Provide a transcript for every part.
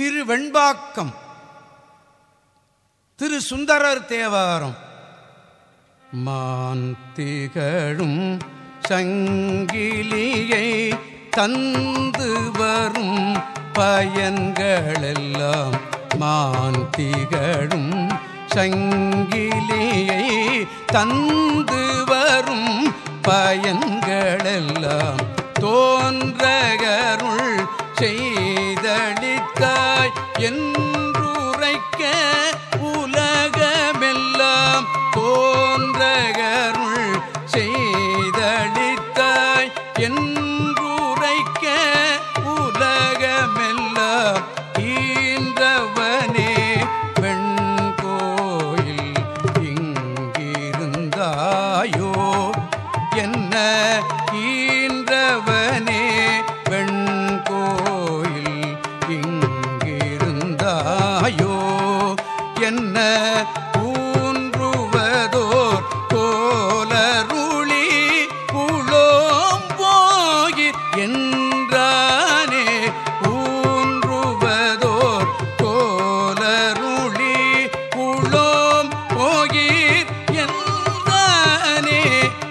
திரு வெண்பாக்கம் திரு சுந்தரர் தேவாரம். மான் திகழும் சங்கிலியை தந்து வரும் பயன்களெல்லாம் மான் திகழும் சங்கிலியை தந்து வரும் பயன்களெல்லாம் தோன்ற என்றுரைக்க உலகமெல்லாம் தோன்றகருள் செய்தளித்தாய். என்றுரைக்க உலகமெல்லாம் ஈன்றவனே வெண்கோயில் இங்கிருந்தாயோ? என்ன ஈன்றவனே தாயோ என்ன ஊன்றுவதோர் கோலருளி புலோம் போகி என்றானே? ஊன்றுவதோர் கோலருளி புலோம் போகீர் என்றானே?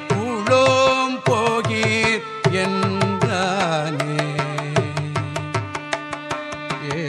புலோம் போகீர் என்றானே. ஏ